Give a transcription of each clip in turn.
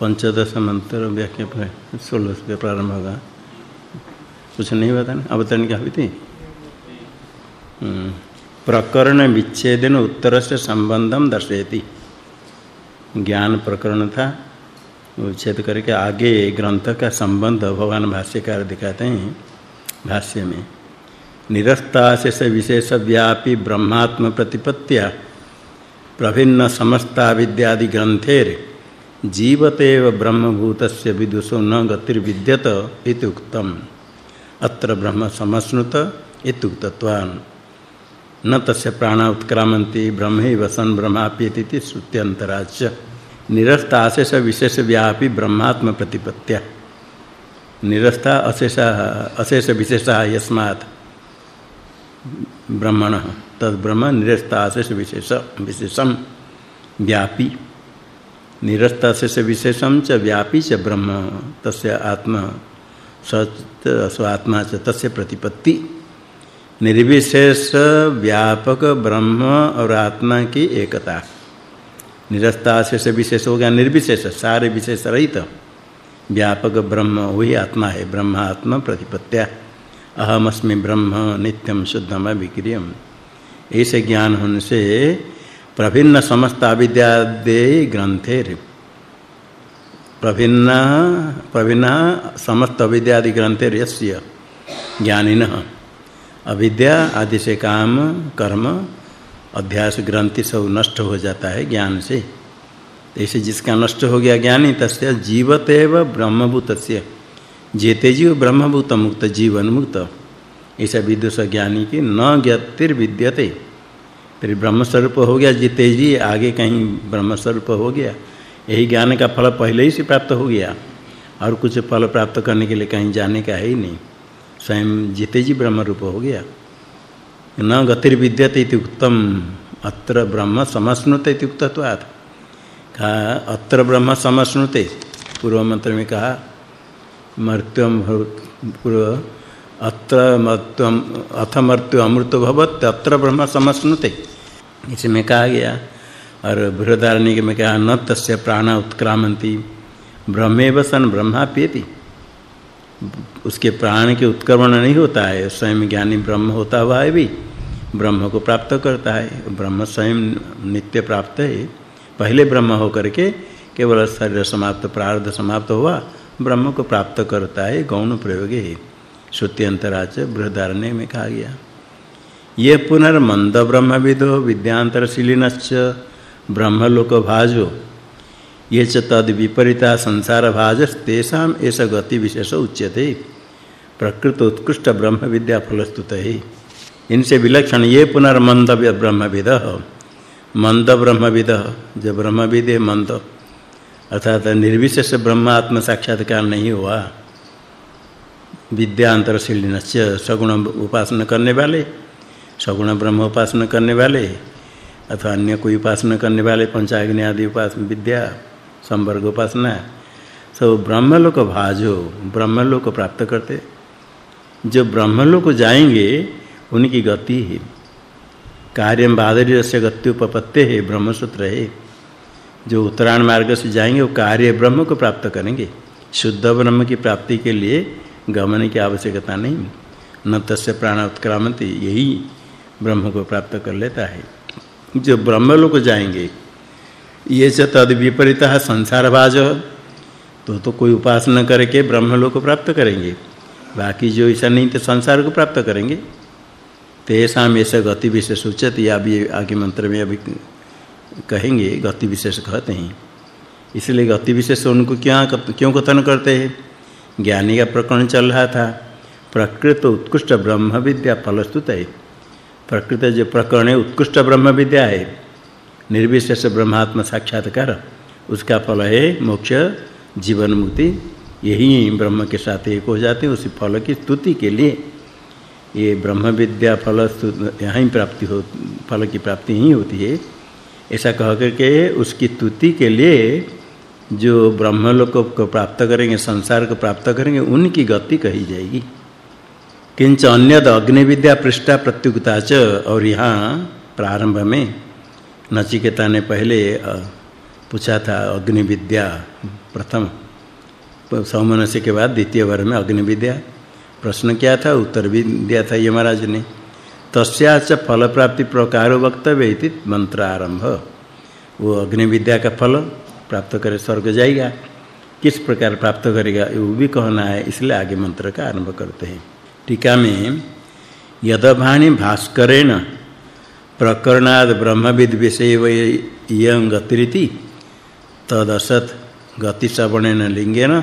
पंचदश मंत्र व्याख्या सोलह से प्रारंभ होगा। कुछ नहीं बताना अवतरण क्या हुई थी? हम्म। प्रकरण विच्छेदन उत्तर से संबंधम दर्शयति। ज्ञान प्रकरण था। उच्छेद करके आगे ग्रंथ का संबंध भगवान भाष्यकार दिखाते हैं भाष्य में। निरस्ताशेष विशेष व्यापी ब्रह्मात्म प्रतिपत्तिया। प्रभिन्न समस्ता विद्यादि ग्रंथेर जीवतेव ब्रह्मभूतस्य विदुषो न गतिर्विद्यत इति उक्तम। अत्र ब्रह्म समश्नुत इत्युक्तत्वान् न तस्य प्राण उत्क्रामन्ति, ब्रह्मैव सन् ब्रह्माप्येति श्रुत्यन्तराच्च निरस्ता अशेष विशेष व्यापी ब्रह्मात्म प्रतिपत्त्या निरस्ता अशेष अशेष विशेष यस्मात् ब्रह्मण। तद ब्रह्म निरस्ता अशेष विशेष विशेषम व्यापी। निरस्ता अशेष विशेषम च व्यापी च ब्रह्म, तस्य आत्मा सच स्वात्मा च तस्य प्रतिपत्ति। निर्विशेष व्यापक ब्रह्म और आत्मा की एकता। निरस्ता से विशेष हो गया निर्विशेष, सारे विशेष रहित। व्यापक ब्रह्म, वही आत्मा है, ब्रह्मात्म प्रतिपत्त्या। अहमस्मि ब्रह्म नित्यम शुद्धम विक्रियम ऐसे ज्ञान होने से प्रभिन्न समस्त अविद्यादे ग्रंथे प्रभिन्न प्रभिन्न समस्त अविद्यादि ग्रंथे यस्य ज्ञानिनः। अविद्या आदि से काम, कर्म, अध्यास, ग्रंथि सब नष्ट हो जाता है ज्ञान से। ऐसे जिसका नष्ट हो गया ज्ञानी, तस्य जीवतेव ब्रह्मभूतस्य। जेते जीव ब्रह्मभूत मुक्त, जीवन मुक्त। ऐसा विदुष ज्ञानी की न ज्ञातिर विद्यते फिर ब्रह्म स्वरूप हो गया जीते जी आगे कहीं ब्रह्म स्वरूप हो गया। यही ज्ञान का फल पहले ही से प्राप्त हो गया। और कुछ फल प्राप्त करने के लिए कहीं जाने का है ही नहीं। स्वयं जीते जी ब्रह्म रूप हो गया। न गतिर्विद्यते इति उत्तम अत्र ब्रह्म समश्नुते इति उक्तत्वात्। कहा, अत्र ब्रह्म समश्नुते पूर्व मंत्र में कहा, मर्त्यम पूर्व अत्र अथ मर्त्य अमृत भवत अत्र ब्रह्म समश्नुते। इसमें कहा गया, और बृहदारण्य में कहा, न तस्य प्राण उत्क्रामंती ब्रह्मेव सन ब्रह्मा पेति उसके प्राण के उत्क्रमण नहीं होता है, स्वयं ज्ञानी ब्रह्म होता हुआ है भी, ब्रह्म को प्राप्त करता है। ब्रह्म स्वयं नित्य प्राप्त है। पहले ब्रह्म होकर के केवल शरीर समाप्त, प्रारब्ध समाप्त हुआ, ब्रह्म को प्राप्त करता है, गौण प्रयोग। है श्रुति अंतराच बृहदारण्य में कहा गया। ये पुनर्मंद ब्रह्मविदो, विद्यांतरशीलिनश्च ब्रह्मलोक भाजो ये च तद विपरीता संसार भाजस्तेषाम ऐसा गति विशेष उच्यते। प्रकृत उत्कृष्ट ब्रह्म विद्या फलस्तुत। इनसे विलक्षण ये पुनर्मंद ब्रह्मविद। मंद ब्रह्मविद, जो ब्रह्मविद मंद अर्थात निर्विशेष ब्रह्म आत्म साक्षात्कार नहीं हुआ। विद्यांतरशीलिनस्य सगुण उपासना करने वाले, सगुण ब्रह्म उपासना करने वाले, अथवा अन्य कोई उपासना करने वाले, पंचाग्नि आदि उपासना, विद्या, संवर्ग उपासना, सब ब्रह्मलोक भाजो ब्रह्मलोक प्राप्त करते। जो ब्रह्मलोक जाएँगे, उनकी गति है। कार्यम बादरी से गति उपपत्ते है, ब्रह्मसूत्र है। जो उत्तरायण मार्ग से जाएँगे, वो कार्य ब्रह्म को प्राप्त करेंगे। शुद्ध ब्रह्म की प्राप्ति के लिए गमन की आवश्यकता नहीं। न तस्य प्राण उत्क्रामति, यही ब्रह्म को प्राप्त कर लेता है। जो ब्रह्मलोक जाएँगे, ये च तद विपरीत संसार भाज तो तो कोई उपासना करके ब्रह्मलोक को प्राप्त करेंगे। बाकी जो ऐसा नहीं तो संसार को प्राप्त करेंगे। तेषाम ऐसा गति विशेष उचित या भी आगे मंत्र में अभी कहेंगे, गति विशेष कहते हैं। इसलिए गति विशेष उनको क्या क्यों कथन करते हैं? ज्ञानी का प्रकरण चल रहा था। प्रकृत उत्कृष्ट ब्रह्म विद्या फलस्तुत है। प्रकृत जो प्रकरण है, उत्कृष्ट ब्रह्म विद्या है। निर्विशेष ब्रह्मात्म साक्षात्कार, उसका फल है मोक्ष, जीवन मुक्ति। यही ब्रह्म के साथ एक हो जाते हैं, उसी फल की स्तुति के लिए। ये ब्रह्म विद्या फल यहाँ ही प्राप्ति हो, फल की प्राप्ति ही होती है। ऐसा कह करके उसकी स्तुति के लिए जो ब्रह्मलोक को प्राप्त करेंगे, संसार को प्राप्त करेंगे, उनकी गति कही जाएगी। किंच अन्य अग्नि विद्या पृष्ठा प्रत्युक्ता च, और यहाँ प्रारंभ में नचिकेता ने पहले पूछा था अग्नि विद्या प्रथम। सौमनस्य के बाद द्वितीय वर्ग में अग्नि विद्या प्रश्न क्या था? उत्तर भी दिया था ये महाराज ने। तस्याच फल प्राप्ति प्रकार वक्तव्य इति मंत्र आरंभ वो अग्नि विद्या का फल प्राप्त करे, स्वर्ग जाएगा। किस प्रकार प्राप्त करेगा, वो भी कहना है, इसलिए आगे मंत्र का आरंभ करते हैं। टीका में, यदभानि भास्करेण प्रकरणाद ब्रह्मविद विषय यं गतिरिति, तदसत गति श्रवणेन लिंगेन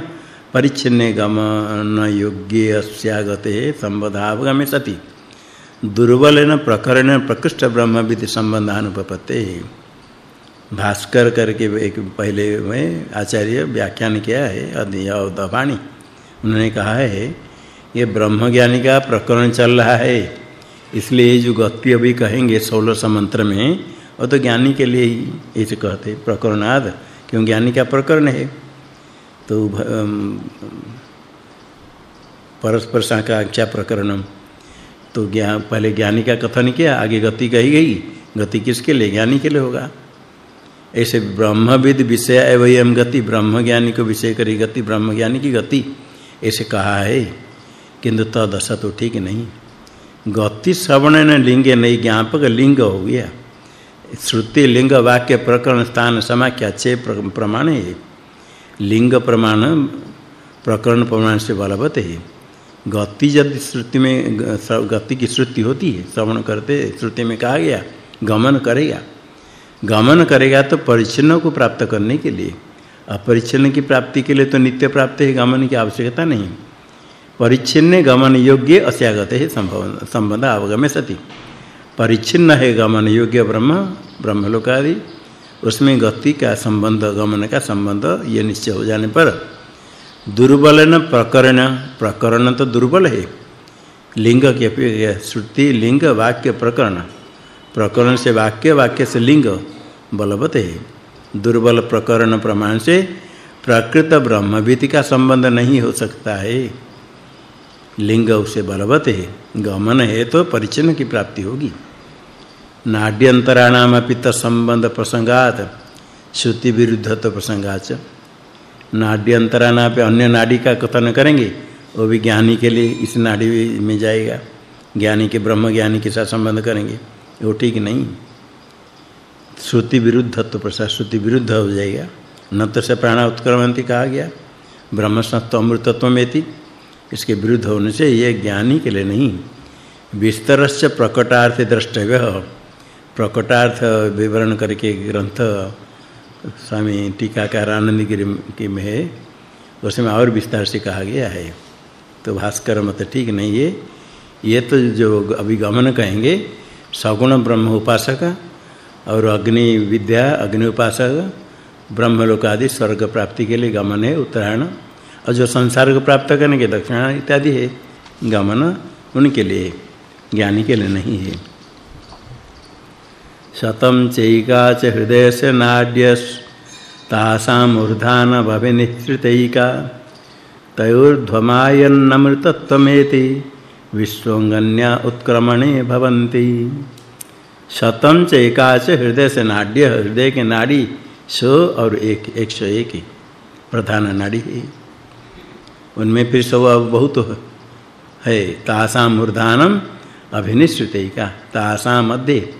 परिच्छिन्ने गमन योग्य अस्यागते संबधावगमे सति। दुर्बलेन प्रकरण प्रकृष्ट ब्रह्मविद संबंधानुपपते भास्कर करके एक पहले में आचार्य व्याख्यान किया है अदवाणी उन्होंने कहा है, ये ब्रह्म ज्ञानी का प्रकरण चल रहा है। इसलिए जो गति अभी कहेंगे सोलह मंत्र में, वो तो ज्ञानी के लिए ही ऐसे कहते प्रकरणाद, क्यों ज्ञानी का प्रकरण है? तो परस्पर साकांक्षा प्रकरणम। तो ज्ञान पहले ज्ञानी का कथन किया, आगे गति कही गई। गति किसके लिए? ज्ञानी के लिए होगा। ऐसे ब्रह्मविद विषय एवं गति ब्रह्म ज्ञानी को विषय करी गति ब्रह्म ज्ञानी की गति, ऐसे कहा है। किंतु तदशा तो ठीक नहीं। गति श्रवण ने लिंग नहीं, ज्ञापक लिंग हो गया। श्रुति लिंग वाक्य प्रकरण स्थान समाख्या छह प्रमाण है। लिंग प्रमाण, प्रकरण प्रमाण से बलवत है। गति यदि श्रुति में गति की श्रुति होती है, श्रवण करते, श्रुति में कहा गया, गमन करेगा। गमन करेगा तो परिच्छिन्न को प्राप्त करने के लिए। अपरिच्छिन्न की प्राप्ति के लिए तो नित्य प्राप्त है, गमन की आवश्यकता नहीं। परिच्छिन्न गमन योग्य अस्यागत है, संभव संबंध अवगम्य सति। परिच्छिन्न है गमन योग्य ब्रह्म ब्रह्मलोक आदि उसमें गति का संबंध, गमन का संबंध, ये निश्चय हो जाने पर दुर्बल न प्रकरण प्रकरण तो दुर्बल है। लिंग के श्रुति, लिंग वाक्य प्रकरण। प्रकरण से वाक्य वाक्य से लिंग। बलवत है। दुर्बल प्रकरण प्रमाण से प्रकृत ब्रह्मविति का संबंध नहीं हो सकता है। लिंग उसे बलवत है। गमन है तो परिचन्न की प्राप्ति होगी। नाड्यंतराणाम पित संबंध प्रसंगात, श्रुति विरुद्धत्व प्रसंगाच। नाड्यंतराणा पे अन्य नाड़ी का कथन करेंगे, वो भी ज्ञानी के लिए इस नाड़ी में जाएगा। ज्ञानी के ब्रह्म ज्ञानी के साथ संबंध करेंगे। वो ठीक नहीं। श्रुति विरुद्धत्व प्रसाद श्रुति विरुद्ध हो जाएगा। न तो से प्राण उत्क्रमंती कहा गया। ब्रह्म सत्व अमृतत्व में थी इसके विरुद्ध होने से ये ज्ञानी के लिए नहीं। विस्तरस्य प्रकटार्थ द्रष्टव्य प्रकटार्थ विवरण करके ग्रंथ, स्वामी टीकाकार आनंद गिरी के में है। उसमें और विस्तार से कहा गया है। तो भास्कर मत, ठीक नहीं है। ये तो जो अभिगमन कहेंगे, सगुण ब्रह्म उपासक। और अग्नि विद्या, अग्नि उपासक ब्रह्मलोक आदि स्वर्ग प्राप्ति के लिए गमन है, उत्तरायण। और जो संसार को प्राप्त करने के दक्षिणा इत्यादि है, गमन उनके लिए, ज्ञानी के लिए नहीं है। शतम चैका च हृदय से नाड्य तासाम ऊर्धान भविनिश्रितैका तयोर्ध्वमायन्नमृतत्वमेति विश्वंगन्या उत्क्रमणे भवन्ति। शतम च एकाच हृदय से नाड्य हृदय के नाड़ी सो और एक एक सौ एक प्रधान नाड़ी है। उनमें फिर सौ बहुत है। तासाम मूर्धानम अभिनिश्चितैका तासाम मध्य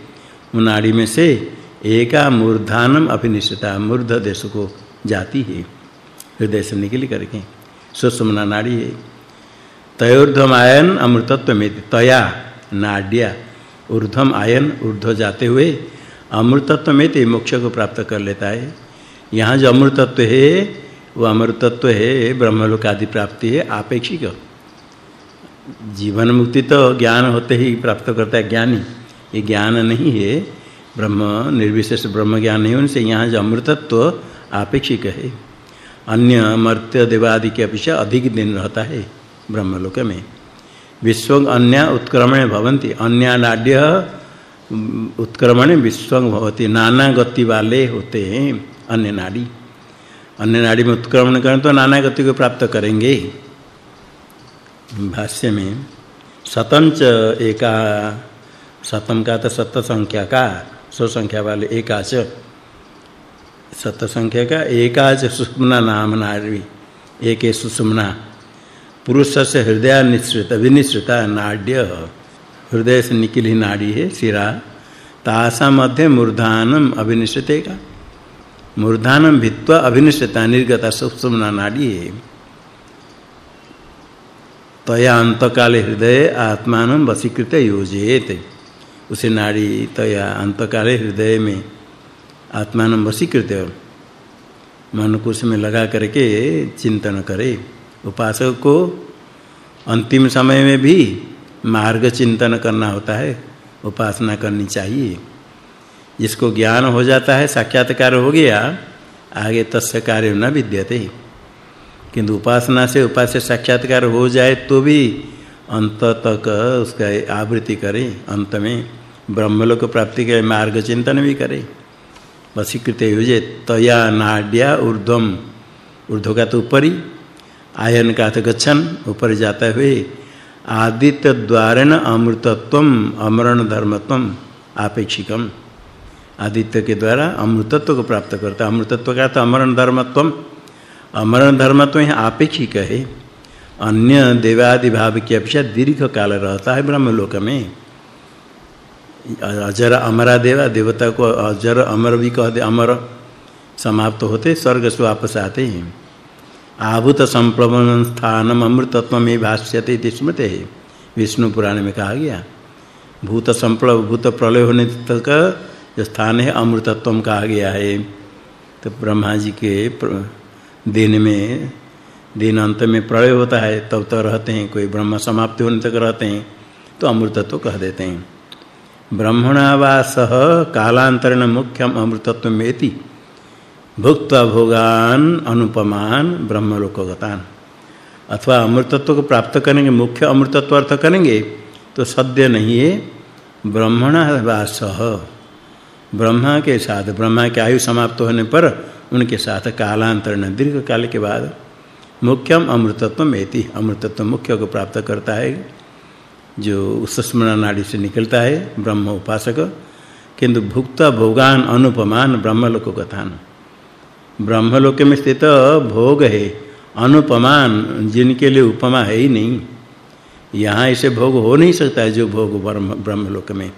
उन नाड़ी में से एका मूर्धानम अभिनिश्चिता मूर्ध देश को जाती है। हृदय से निकल करके सुषुम्ना नाड़ी है। अमृतत्व में तया नाड्या ऊर्ध्वम आयन, ऊर्ध्व जाते हुए अमृतत्व में ते मोक्ष को प्राप्त कर लेता है। यहाँ जो अमृतत्व है, वो अमृतत्व है, ब्रह्मलोक आदि प्राप्ति है, आपेक्षिक। जीवन मुक्ति तो ज्ञान होते ही प्राप्त करता है ज्ञानी। ये ज्ञान नहीं है, ब्रह्म, निर्विशेष ब्रह्म ज्ञान नहीं, उनसे यहाँ जो अमृतत्व आपेक्षिक है। अन्य मर्त्य देवादि के अपेक्षा अधिक दिन रहता है ब्रह्मलोक में। विश्व अन्य उत्क्रमण अन्य नाड्य उत्क्रमण विश्व भवति। नाना गति वाले होते हैं अन्य नाड़ी। अन्य नाड़ी में उत्क्रमण करें तो नाना गति को प्राप्त करेंगे। भाष्य में शतंच एका शतम का तो सत संख्या का, सौ संख्या वाले एकाच सत संख्या का एकाच सुषुम्ना नाम नाड़ी एक सुषुम्ना। पुरुष से हृदय निश्रित विनिश्रिता नाड्य। हृदय से निकली नाड़ी है, सिरा। तासा मध्य मूर्धानम अभिनिश्चितेगा मूर्धानम भित्वा अभिनिश्चिता निर्गता सुषुम्ना नाड़ी है। तया अंतकाले हृदय आत्मान वशीकृत योजेत उसे नाड़ी तया अंतकाले हृदय में आत्मान वशीकृत मन को उसमें लगा करके चिंतन करे। उपासक को अंतिम समय में भी मार्ग चिंतन करना होता है, उपासना करनी चाहिए। जिसको ज्ञान हो जाता है, साक्षात्कार हो गया, आगे तस्य कार्य न विद्यते। किंतु उपासना से उपास्य साक्षात्कार हो जाए तो भी अंत तक उसका आवृत्ति करे, अंत में ब्रह्मलोक प्राप्ति के मार्ग चिंतन भी करे। वशीकृत युजे तया नाड्या ऊर्ध्वम। ऊर्ध्व का तो ऊपरी आयन का तो गच्छन ऊपर जाता हुए, आदित्य द्वारेण अमृतत्वम अमरण धर्मत्वम आपेक्षिकम आदित्य के द्वारा अमृतत्व को प्राप्त करता अमृतत्व का तो अमरण धर्मत्वम अमरण धर्मत्व है आपेक्षिक है। अन्य देवादि भाव की अपेक्षा दीर्घ काल रहता है ब्रह्मलोक में। अजर अमरा देवा, देवता को अजर अमर भी कह दे, अमर समाप्त होते, स्वर्ग से वापस आते हैं। आभूत संप्लवन स्थानम अमृतत्व में भाष्यते स्मृते। है विष्णु पुराण में कहा गया। भूत संप्लव भूत प्रलय होने तक जो स्थान है अमृतत्व कहा गया है। तो ब्रह्मा जी के दिन में, दिन अंत में प्रलय होता है, तब तो रहते हैं, कोई ब्रह्म समाप्ति होने तक रहते हैं तो अमृतत्व कह देते हैं। ब्रह्मणावासः कालांतरण मुख्यम अमृतत्व अमृतत्वमेति भुक्त भोगान, अनुपमान, ब्रह्मलोकगतान। अथवा अमृतत्व को प्राप्त करेंगे, मुख्य अमृतत्व अर्थ करेंगे तो सद्य नहीं है ब्रह्मणावासः ब्रह्मा के साथ, ब्रह्मा के आयु समाप्त होने पर उनके साथ कालांतरण दीर्घ काल के बाद मुख्यम अमृतत्व मेति अमृतत्व मुख्य को प्राप्त करता है। जो सुषमना नाड़ी से निकलता है, ब्रह्म उपासक, किंतु भुक्त भोगान, अनुपमान ब्रह्मलोक कथान ब्रह्मलोक में स्थित भोग है, अनुपमान जिनके लिए उपमा है ही नहीं। यहाँ ऐसे भोग हो नहीं सकता है जो भोग ब्रह्म, ब्रह्मलोक में।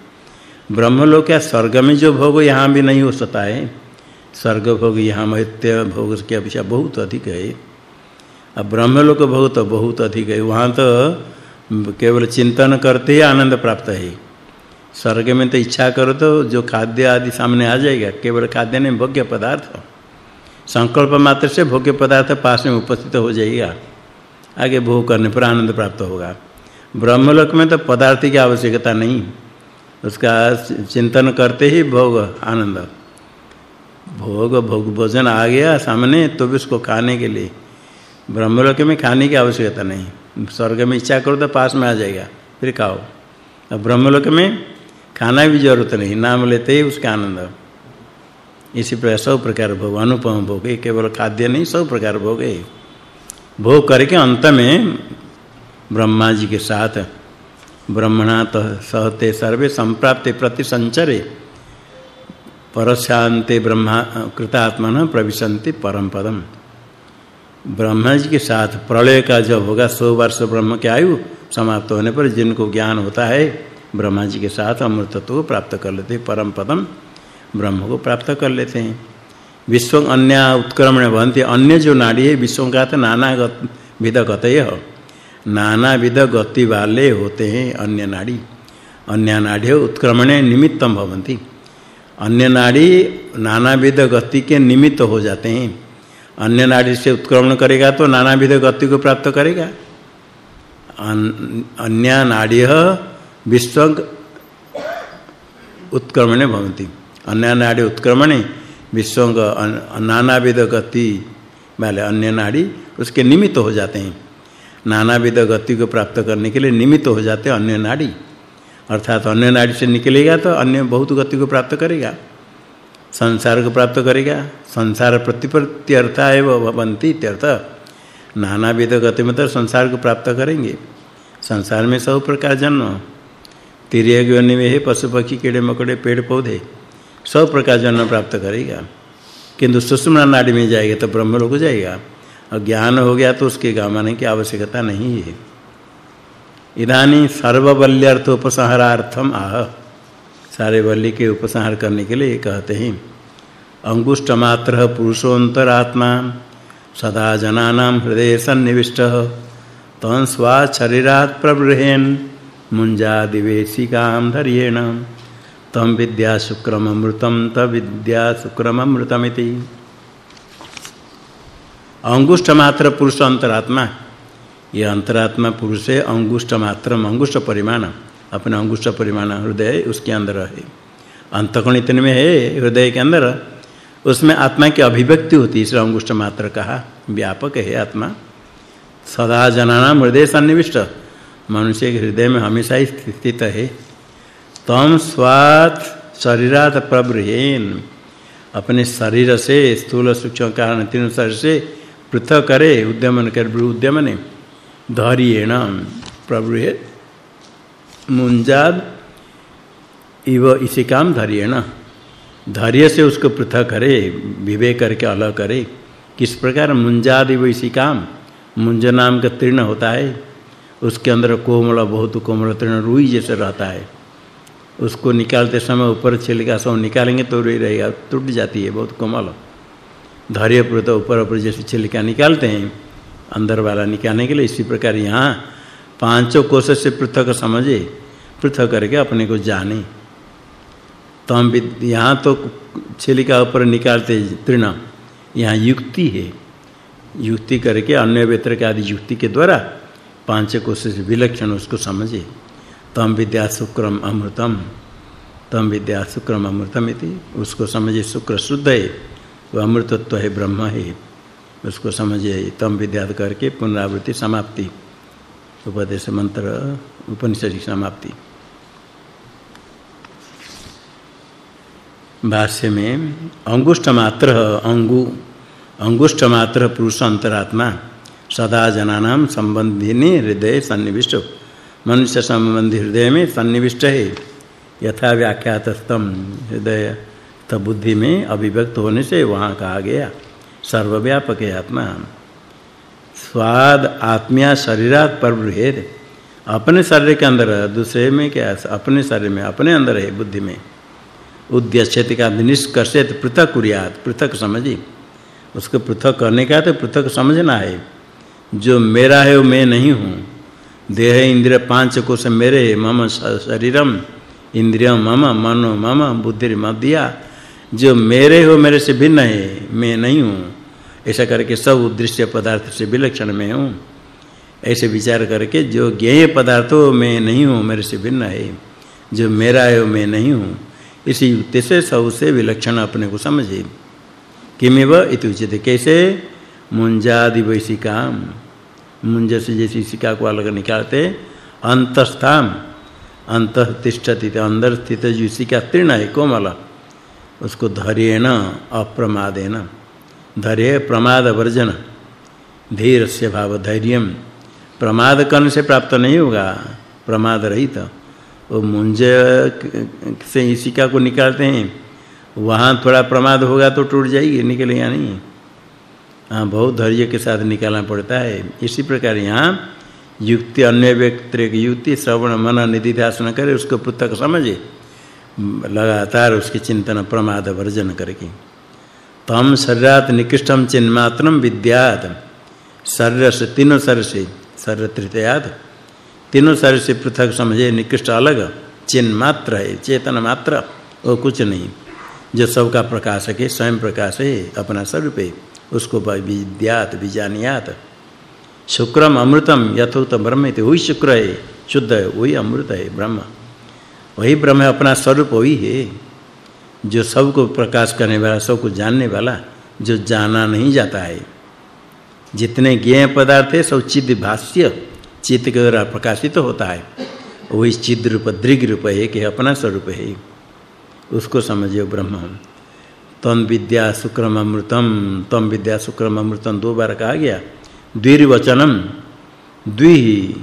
ब्रह्मलोक या स्वर्ग में जो भोग यहाँ भी नहीं हो सकता है। स्वर्ग भोग यहाँ मृत्य भोग की अपेक्षा बहुत अधिक है। अब ब्रह्मलोक भोग तो बहुत अधिक है। वहाँ तो केवल चिंतन करते ही आनंद प्राप्त है। स्वर्ग में तो इच्छा करो तो जो खाद्य आदि सामने आ जाएगा, केवल खाद्य नहीं, भोग्य पदार्थ। संकल्प मात्र से भोग्य पदार्थ पास में उपस्थित हो जाएगा। आगे भोग करने पर आनंद प्राप्त होगा। ब्रह्मलोक में तो पदार्थ की आवश्यकता नहीं। उसका चिंतन करते ही भोग, आनंद। भोग भोग भोजन आ गया सामने तो भी उसको खाने के लिए। ब्रह्मलोक में खाने की आवश्यकता नहीं। स्वर्ग में इच्छा करो तो पास में आ जाएगा, फिर खाओ। अब ब्रह्मलोक में खाना भी ज़रूरत नहीं। नाम लेते ही उसका आनंद। इसी प्रकार सब प्रकार भोग, अनुपम भोग है केवल खाद्य नहीं, सब प्रकार भोग है। भोग करके अंत में ब्रह्मा जी के साथ ब्रह्मणा तो सहते सर्वे संप्राप्ते प्रति संचरे। परशांते ब्रह्मा, कृतात्मन प्रविशन्ति परम पदम। ब्रह्मा जी के साथ प्रलय का जब होगा, सौ वर्ष ब्रह्म के आयु समाप्त होने पर जिनको ज्ञान होता है, ब्रह्मा जी के साथ अमृतत्व प्राप्त कर लेते परम पदम। ब्रह्म को प्राप्त कर लेते हैं। विश्व अन्य उत्क्रमण भवन्ति, अन्य जो नाड़ी है, विश्व का तो नाना विध गतय नाना विध गति वाले होते हैं अन्य नाड़ी। अन्य नाड़ी उत्क्रमणे निमित्तम भवन्ति। अन्य नाड़ी नाना विध गति के निमित्त हो जाते हैं। अन्य नाड़ी से उत्क्रमण करेगा तो नाना विध गति को प्राप्त करेगा। अन्य नाड़ी विश्व उत्क्रमणे भवन्ति। अन्य नाड़ी उत्क्रमणे विश्व नाना विध गति वाले अन्य नाड़ी उसके निमित्त हो जाते हैं। नानाविध गति को प्राप्त करने के लिए निमित्त हो जाते हैं अन्य नाड़ी अर्थात अन्य नाड़ी से निकलेगा तो अन्य बहुत गति को प्राप्त करेगा। संसार को प्राप्त करेगा। संसार प्रतिपत्ति अर्थ है वह भवंती इत्यर्थ। नाना विध गति में तो संसार को प्राप्त करेंगे। संसार में सब प्रकार जन्म। तिरिय योनि में है, पशु पक्षी, कीड़े, मकोड़े, पेड़, पौधे। सब प्रकार जन्म प्राप्त करेगा। किंतु सुषुम्ना नाड़ी में जाएगा तो ब्रह्म लोग जाएगा। और ज्ञान हो गया तो उसके गमन की आवश्यकता नहीं है। इदानी सर्वबल्यर्थ उपसंहारार्थम आह। सारे बल्ली के उपसंहार करने के लिए कहते हैं अंगुष्ठ मात्र पुरुषोंतरात्मा सदा जनानां हृदय सन्निविष्ट। तं स्वा शरीरात् प्रबृहेन् मुञ्जादिवेशिकां धर्येण। तम विद्या शुक्रमृतम तविद्या शुक्रमृतमिति अंगुष्ठ मात्र पुरुष अंतरात्मा ये अंतरात्मा पुरुष है, अंगुष्ठ मात्र, अंगुष्ठ परिमाण। अपने अंगुष्ठ परिमाण हृदय उसके अंदर है। अंतकोण इतने में है, हृदय के अंदर। उसमें आत्मा की अभिव्यक्ति होती है इसलिए अंगुष्ठ मात्र कहा व्यापक है आत्मा। सदा जनाना हृदय सन्निविष्ट। मनुष्य के हृदय में हमेशा ही स्थित है। तम स्वात् शरीरात प्रबृहेन। अपने शरीर से, स्थूल सूक्ष्म कारण तीन शरीर से पृथक करे, उद्यमन कर उद्यमने। धैर्येण प्रबृहे। मुंजाद इव इसी काम धैर्येण। धैर्य से उसको पृथक करे, विवेक करके अलग करे। किस प्रकार मुंजाद इव इसी काम? मुंज नाम का तीर्ण होता है। उसके अंदर कोमल, बहुत कोमल तीर्ण रुई जैसे रहता है। उसको निकालते समय ऊपर छिलका सब निकालेंगे तो रुई रहेगा, टूट जाती है, बहुत कोमल धैर्य पूर्वक ऊपर ऊपर जैसे छिलका निकालते हैं, अंदर वाला निकालने के लिए इसी प्रकार यहाँ पाँचों कोश से पृथक समझे, पृथक करके अपने को जाने। तम यहाँ तो छिलिका ऊपर निकालते तृण, यहाँ युक्ति है। युक्ति करके अन्य वेत्र के आदि युक्ति के द्वारा पाँच कोश से विलक्षण उसको समझे। तम विद्या शुक्रम अमृतम, तम विद्या शुक्रम अमृतम इति। उसको समझे शुक्र शुद्ध है वो अमृतत्व है, ब्रह्म है। उसको समझिए तम विद्यात करके पुनरावृत्ति समाप्ति। उपदेश मंत्र, उपनिषद की समाप्ति। भाष्य में अंगुष्ठ मात्र अंगु अंगुष्ठ मात्र पुरुष अंतरात्मा, सदा जनानाम संबंधिनी हृदय सन्निविष्ट। मनुष्य संबंधी हृदय में सन्निविष्ट है। यथा व्याख्यातस्तम। हृदय तब बुद्धि में अभिव्यक्त होने से वहाँ कहा गया, सर्वव्यापक है आत्मा। स्वाद आत्मिया शरीरात परबृहेद अपने शरीर के अंदर, दूसरे में क्या अपने शरीर में, अपने अंदर है बुद्धि में। उद्देश्यति का निष्कर्षित पृथक कुरियात, पृथक समझी। उसको पृथक करने का तो पृथक समझना है। जो मेरा है, वो मैं नहीं हूँ। देह इंद्रिय पाँच कोश मेरे, मम शरीरम, इंद्रियम मम, मनो मम, बुद्धि मध्या जो मेरे हो, मेरे से भिन्न है, मैं नहीं हूँ। ऐसा करके सब दृश्य पदार्थ से विलक्षण में हूँ। ऐसे विचार करके जो ज्ञेय पदार्थ हो, मैं नहीं हूँ, मेरे से भिन्न है। जो मेरा है, मैं नहीं हूँ। इसी युक्ति से सबसे विलक्षण अपने को समझे। किमेव इति उचित कैसे? मुंजादि वैसी मुंज से जैसी शिका को अलग निकालते, अंतस्थाम अंत अंदर स्थित जो शिका तीर्ण है, कोमल, उसको धैर्येण अप्रमादेन। धैर्य प्रमाद वर्जन धीर से भाव धैर्यम। प्रमाद कर्ण से प्राप्त नहीं होगा, प्रमाद रहित। वो मुंज से इसिका को निकालते हैं, वहाँ थोड़ा प्रमाद होगा तो टूट जाएगी, निकलेगा नहीं। बहुत धैर्य के साथ निकालना पड़ता है। इसी प्रकार यहाँ युक्ति, अन्य व्यक्ति की युक्ति, श्रवण, मन, निधि, ध्यान करे, उसको पृथक समझे। लगातार उसके चिंतन, प्रमाद, वर्जन करके। तम शरीरात निकृष्टम चिन्मात्रम विद्यात। शरीर से तीनों शरीर से शरीर तृतीयात तीनों शरीर से पृथक समझे, निकृष्ट अलग चिन्ह मात्र है, चेतन मात्र वो कुछ नहीं। जो सबका प्रकाशक है, स्वयं प्रकाश है, अपना स्वरूप है। उसको विद्यात विजानियात शुक्रम अमृतम यथोत ब्रह्म थे वही शुक्र है, शुद्ध है, वही अमृत है, ब्रह्म। वही ब्रह्म अपना स्वरूप वही है, जो सबको प्रकाश करने वाला, सबको जानने वाला, जो जाना नहीं जाता है। जितने ज्ञेय पदार्थ है, सब चिद भाष्य, चित्त के द्वारा प्रकाशित तो होता है। वही चिद रूप, दृग रूप है, कि अपना स्वरूप है। उसको समझिए ब्रह्म। तम विद्या शुक्रम अमृतम, तम विद्या शुक्रम अमृतम, दो बार कहा गया। द्विर्वचनम द्वि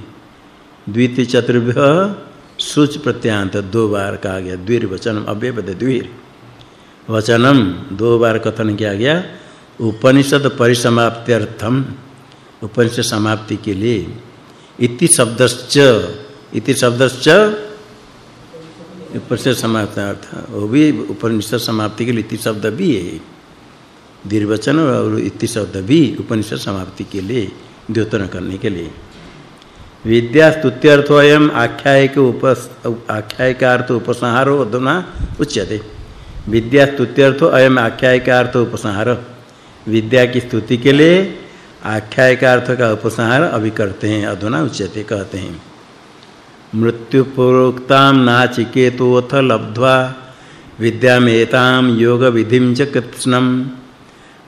द्वितीय चतुर्भ्य सुच प्रत्यांत दो बार कहा गया। द्विर्वचन अव्यय द्विर। वचनम, दो बार कथन किया गया। उपनिषद परिसमाप्त्यर्थम, उपनिषद समाप्ति के लिए। इति शब्दश्च इति शब्दश्च उपनिषद समाप्ति अर्थ वो भी उपनिषद समाप्ति के लिए इति शब्द भी है। दीर्घवचन और इति शब्द भी उपनिषद समाप्ति के लिए, द्योतन करने के लिए। विद्या स्तुत्यर्थ अयम आख्यायिक उप आख्यायिकार्थ उपसंहारो अधुना उच्यते। विद्या स्तुत्यर्थ अयम आख्यायिकार्थ उपसंहार। विद्या की स्तुति के लिए आख्यायिकार्थ का उपसंहार अभी करते हैं, अधुना उच्यते, कहते हैं। मृत्युपूर्वक्ताम नाचिकेतोथ लब्ध्वा विद्यामेताम योग विधिम च कृत्स्नम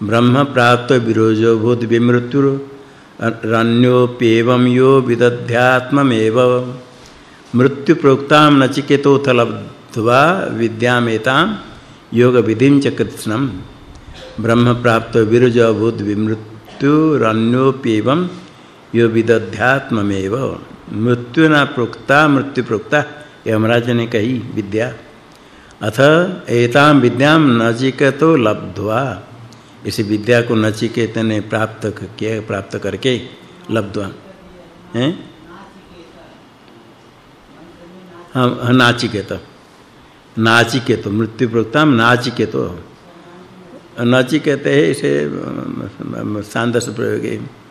ब्रह्म प्राप्त विरोजो भूत विमृत्युर रण्योप्येवं यो विदध्यात्ममेव। मृत्यु प्रोक्ताम नचिकेतोथ लब्ध्वा विद्यामेताम योग विधिम च कृत्स्नम ब्रह्म प्राप्त विरोजो भूत विमृत्यु रण्योप्येवं यो विदध्यात्ममेव। मृत्यु न प्रोक्ता, मृत्यु प्रोक्ता यमराज ने कही, विद्या। अथ एताम विद्याम नचिकेतो लब्ध्वा। इस विद्या को नचिकेत ने प्राप्त किया, प्राप्त करके लब्ध्वा। हैं? हम नाचिकेत। नाचिकेत, मृत्यु प्रोक्ताम नाचिकेत। नचिकेत है इसे सांदस प्रयोग। है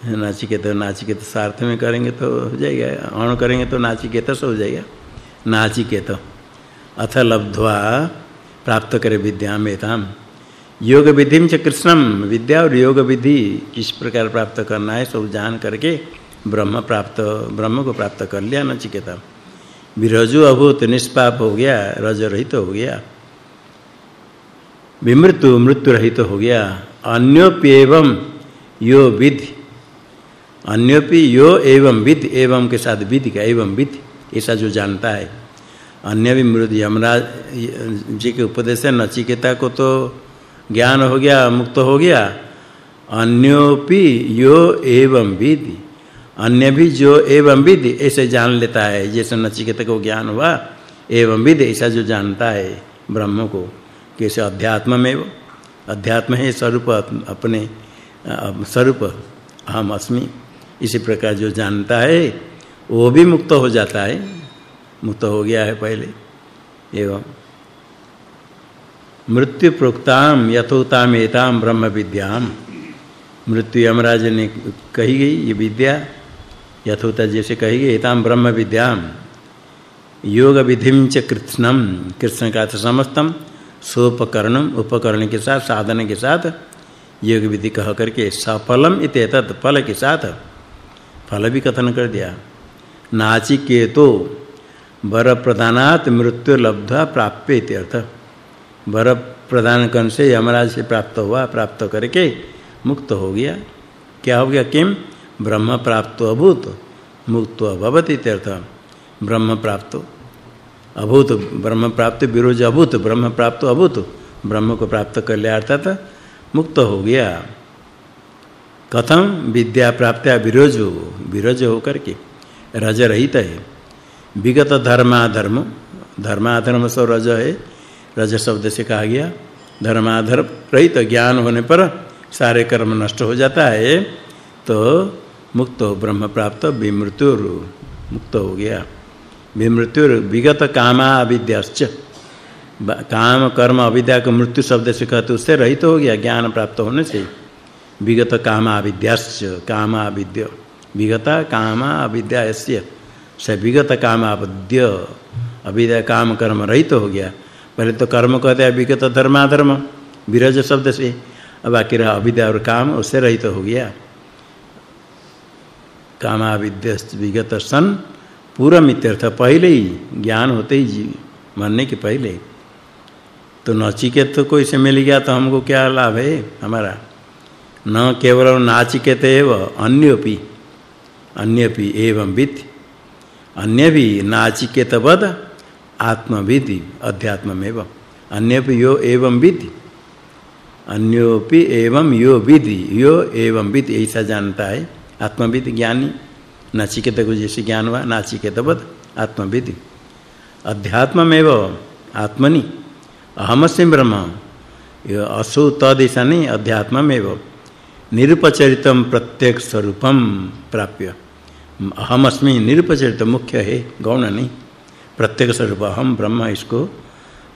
नाचिकेत नाचिकेत सार्थ में करेंगे तो हो जाएगा। अण करेंगे तो नाचिकेत हो जाएगा। नाचिकेत। अथ लब्ध्वा प्राप्त करे विद्या मेताम योग विधिम च कृष्णम विद्या और योग विधि किस प्रकार प्राप्त करना है, सब जान करके ब्रह्म प्राप्त ब्रह्म को प्राप्त कर लिया नचिकेता। विरजु अभूत निष्पाप हो गया, रज रहित हो गया। विमृत्यु मृत्यु रहित हो गया। अन्योप्येवम यो विधि अन्योपि यो एवं विद, एवं के साथ विद का एवं विद, ऐसा जो जानता है। अन्य भी मृद यमराज, जी के उपदेश से नचिकेता को तो ज्ञान हो गया, मुक्त हो गया। अन्योपि यो एवं विद, अन्य भी जो एवं विद, ऐसे जान लेता है। जैसे नचिकेता को ज्ञान हुआ, एवं विद, ऐसा जो जानता है ब्रह्म को कैसे अध्यात्म में वो, अध्यात्म है, स्वरूप अपने स्वरूप हम अस्मि। इसी प्रकार जो जानता है, वो भी मुक्त हो जाता है। मुक्त हो गया है पहले। एवं मृत्यु प्रोक्ताम यथोताम एताम ब्रह्म विद्याम। मृत्यु यमराज ने कही गई ये विद्या, यथोता जैसे कही गई, एताम ब्रह्म विद्याम। योग विधिम च कृष्णम कृष्ण का समस्तम सोपकरणम उपकरण के साथ, साधन के साथ, योग विधि कह करके सफलम इत्येतत् फल के साथ। फल भी कथन कर दिया। नाचिकेतो वर प्रदानात मृत्यु लब्धा प्राप्य इत्यर्थ वर प्रदान करने से यमराज से प्राप्त हुआ, प्राप्त करके मुक्त हो गया। क्या हो गया? किम? ब्रह्म प्राप्त अभूत, मुक्त भवति इत्यर्थ ब्रह्म प्राप्त अभूत, ब्रह्म प्राप्त विरोध अभूत, ब्रह्म प्राप्त अभूत, ब्रह्म को प्राप्त कर लिया अर्थात मुक्त हो गया। कथम विद्या प्राप्त्या विरोजो, विरोज होकर के रज रहित है। विगत धर्माधर्म धर्माधर्म सो रज है, रज शब्द से कहा गया। धर्माधर्म रहित ज्ञान होने पर सारे कर्म नष्ट हो जाता है तो मुक्त हो ब्रह्म प्राप्त विमृत्यु मुक्त हो गया। विमृत्यु विगत कामा अविद्याश्च। काम, कर्म, अविद्या को मृत्यु शब्द से कहते उससे रहित हो गया, ज्ञान प्राप्त होने से। विगत कामा अविद्याश्च कामा अविद्य विगत कामा अविद्यास्य स विगत कामा अविद्य अविद्या काम कर्म रहित हो गया। पहले तो कर्म कहते हैं विगत धर्माधर्म विरज शब्द से। अब बाकी रहा अविद्या और काम उससे रहित हो गया। कामा विद्य विगत सन पूर्व मित्यर्थ पहले ही ज्ञान होते ही जी मरने के पहले। तो नचिकेत को इसे मिल गया तो हमको क्या लाभ है हमारा? न केवल नाचिकेत एव, अन्योपि, अन्यपि एवं विद अन्य भी नाचिकेतवद आत्मविधि अध्यात्ममेव। अन्यपि यो एवं विधि अन्योपि एवं यो विधि यो एवं विधि ऐसा जानता है। आत्मविधि ज्ञानी, नाचिकेत को जैसे ज्ञान हुआ नाचिकेतवद आत्मविधि अध्यात्ममेव, आत्मनि, अहमस्मि ब्रह्म। असु तद ऐसा नहीं, अध्यात्ममेव। निरुपचरितम प्रत्येक स्वरूपम प्राप्य। अहमस्मि निरुपचरित मुख्य है गौण नहीं प्रत्येक स्वरूप अहम ब्रह्म इसको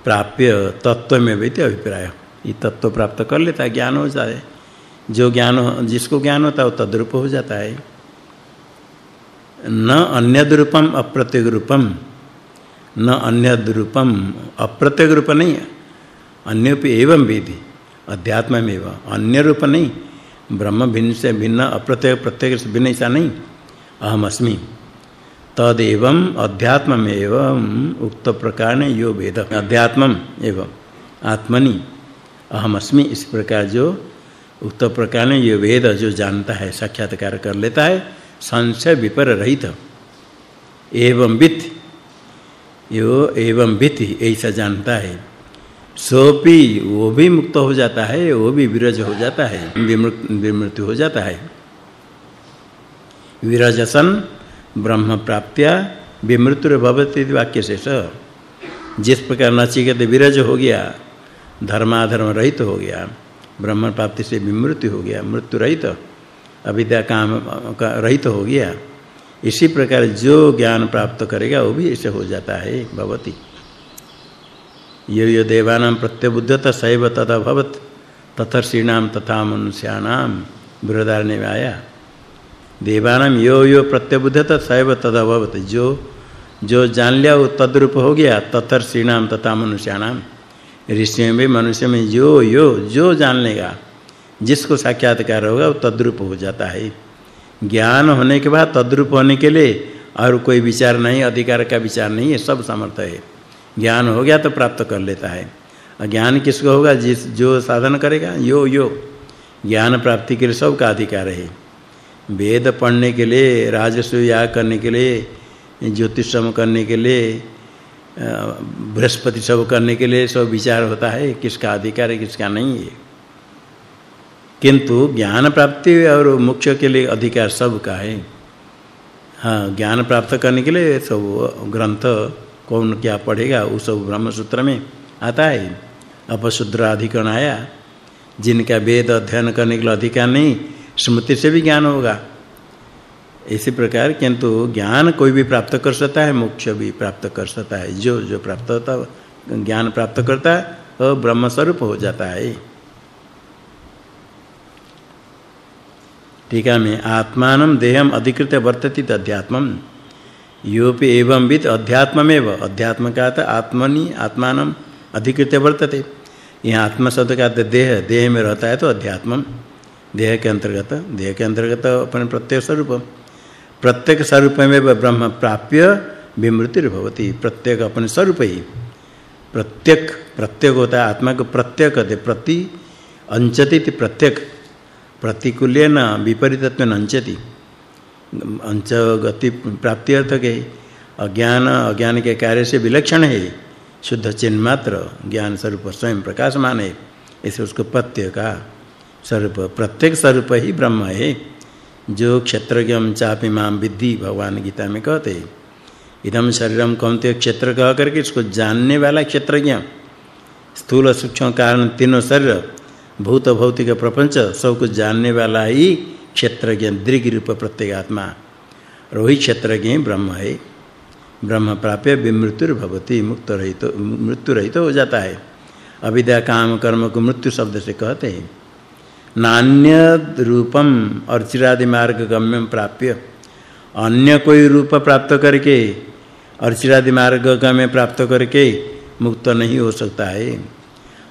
प्राप्य तत्व में अभिप्राय। ये तत्व प्राप्त कर लेता है, ज्ञान हो जाए। जो ज्ञान जिसको ज्ञान होता है, वो तद्रूप हो जाता है। न अन्य रूपम अप्रत्यग रूपम न अन्य रूपम अप्रत्यग रूप नहीं अन्योपि एवं विधि अध्यात्म में अन्य रूप नहीं। ब्रह्म भिन्न से भिन्न अप्रत्यय प्रत्येक से भिन्न ऐसा नहीं। अहम अस्मि। तदेव अध्यात्म एवं उक्त प्रकार ने यो वेद अध्यात्म एवं आत्मनि। अहम अस्मि। इस प्रकार जो उक्त प्रकार ने ये वेद जो जानता है, साक्षात्कार कर लेता है, संशय विपर रहित। एवं वित्त। यो एवं वित्त ऐसा जानता है। सोपी, वो भी मुक्त हो जाता है, वो भी विरज हो जाता है विमृत्यु हो जाता है। विरजसन ब्रह्म प्राप्त्या विमृत्यु भवति वाक्य से जिस प्रकार नचिकेत विरज हो गया, धर्माधर्म रहित हो गया ब्रह्म प्राप्ति से विमृत्यु हो गया, मृत्यु रहित, अविद्या काम, का रहित हो गया, इसी प्रकार जो ज्ञान प्राप्त करेगा, वो भी ऐसे हो जाता है, भवति। यो यो देवानां प्रत्यबुद्धत सैव तथा भवत। तथर्षीणाम तथा मनुष्याणाम बृहदारण्य में आया यो यो प्रत्यबुद्धत सैव तथा भवत। जो जो जान लिया वो तद्रूप हो गया तथर्षीणाम तथा मनुष्याणाम ऋषियों में, मनुष्य में जो, यो, जो जान लेगा, जिसको साक्षात्कार होगा, वो तद्रूप हो जाता है। ज्ञान होने के बाद तद्रूप होने के लिए और कोई विचार नहीं, अधिकार का विचार नहीं है सब समर्थ है। ज्ञान हो गया तो प्राप्त कर लेता है। ज्ञान किसको होगा? जिस, जो साधन करेगा? यो यो। ज्ञान प्राप्ति के लिए सब का अधिकार है। वेद पढ़ने के लिए, राजस्व याग करने के लिए ज्योतिषम करने के लिए बृहस्पति सब करने के लिए सब विचार होता है। किसका अधिकार है, किसका नहीं है। किंतु ज्ञान प्राप्ति और मोक्ष के लिए अधिकार सब का है। हाँ ज्ञान प्राप्त करने के लिए सब ग्रंथ कौन क्या पढ़ेगा? वो सब ब्रह्म सूत्र में आता है। अपशुद्र अधिकरण आया। जिनका वेद अध्ययन करने के लिए अधिकार नहीं, स्मृति से भी ज्ञान होगा। इसी प्रकार किंतु ज्ञान कोई भी प्राप्त कर सकता है, मोक्ष भी प्राप्त कर सकता है। जो जो प्राप्त होता ज्ञान प्राप्त करता है, वह ब्रह्म स्वरूप हो जाता है। टीका में आत्मानं देहम अधिकृत वर्तति तध्यात्मम योपि एवं विद अध्यात्ममेव। अध्यात्म का अर्थ आत्मनि, आत्मानं अधिकृत वर्तते। यहाँ आत्मा शब्द का देह। देह में रहता है तो अध्यात्मम देह के अंतर्गत, देह के अंतर्गत अपने प्रत्येक स्वरूप। प्रत्येक स्वरूप में ब्रह्म प्राप्य विमृतिर भवति। प्रत्येक अपने स्वरूप ही। प्रत्येक प्रत्येक होता है आत्मा को प्रत्येक दे। प्रति अंचति प्रत्येक। प्रतिकूल्यन विपरीतत्व अंचति। अंच गति प्राप्ति अर्थ के अज्ञान अज्ञान के कार्य से विलक्षण है। शुद्ध चिन्ह मात्र, ज्ञान स्वरूप स्वयं प्रकाशमान। है इसे उसको प्रत्यय का स्वरूप, प्रत्येक स्वरूप ही ब्रह्म है। जो क्षेत्रज्ञम चापि माम विद्धि भगवान गीता में कहते हैं। इदम शरीरम कौनते क्षेत्र कह करके इसको जानने वाला क्षेत्रज्ञ। स्थूल सूक्ष्म कारण तीनों शरीर, भूत, भौतिक, प्रपंच, सब कुछ जानने वाला ही क्षेत्रज्ञ दृग रूप प्रत्येगात्मा। रोहि क्षेत्रज्ञ ब्रह्म है। ब्रह्म प्राप्य विमृत्यु भवति मुक्त रहित मृत्यु रहित हो जाता है। अविद्या, काम, कर्म को मृत्यु शब्द से कहते हैं। नान्य रूपम अर्चिरादि मार्ग गम्यम प्राप्य। अन्य कोई रूप प्राप्त करके, अर्चिरादि मार्ग गम्य प्राप्त करके मुक्त नहीं हो सकता है।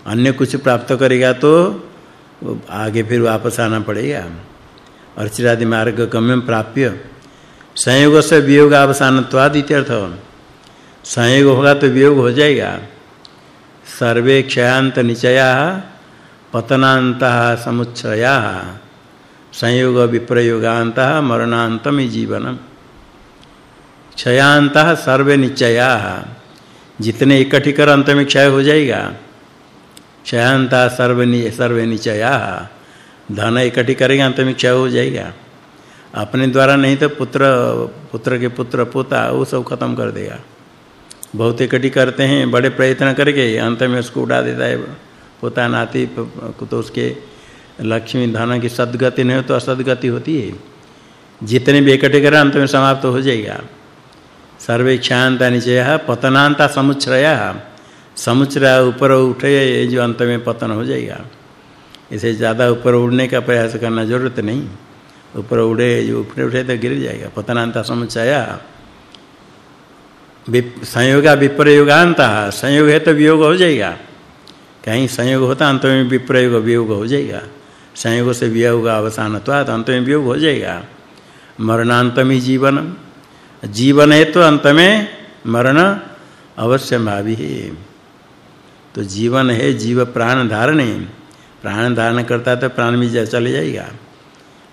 अन्य कुछ प्राप्त करेगा तो आगे फिर वापस आना पड़ेगा। अर्चिरादि मार्ग गम्यम प्राप्य संयोग से वियोग अवसानत्वाद इत्यर्थ। संयोग होगा तो वियोग हो जाएगा। सर्वे क्षयांत निचया पतनांत समुच्छया संयोग विप्रयोगांत मरणांतम जीवनम। क्षयांत सर्वे निश्चया जितने इकट्ठी कर अंत में क्षय हो जाएगा। क्षयांत सर्वे सर्वे निश्चया धन इकट्ठी करेगा, अंत में क्षय हो जाएगा। अपने द्वारा नहीं तो पुत्र पुत्र के पुत्र, पोता, वो सब खत्म कर देगा। बहुत इकट्ठी करते हैं, बड़े प्रयत्न करके अंत में उसको उड़ा देता है। पोता, नाती तो उसके लक्ष्मी धन की सद्गति नहीं हो तो असद्गति होती है। जितने भी इकट्ठे करें, अंत में समाप्त हो जाएगा। सर्वे क्षांता निचय पतनांता समुच्चय समुच्चय ऊपर उठे जो अंत में पतन हो जाएगा। इसे ज़्यादा ऊपर उड़ने का प्रयास करना ज़रूरत नहीं। ऊपर उड़े, जो ऊपर उठे तो गिर जाएगा। पतनांता समुच्चय। संयोग विप्रयोगांत। संयोग है तो वियोग हो जाएगा। कहीं संयोग होता, अंत में विप्रयोग वियोग हो जाएगा। संयोग से वियोग अवसानत्वात् अंत में वियोग हो जाएगा। मरणांतम ही जीवन जीवन है तो अंत में मरण अवश्य भावी है। तो जीवन है जीव प्राण धारण। प्राण धारण करता है तो प्राण भी जा चले जाएगा।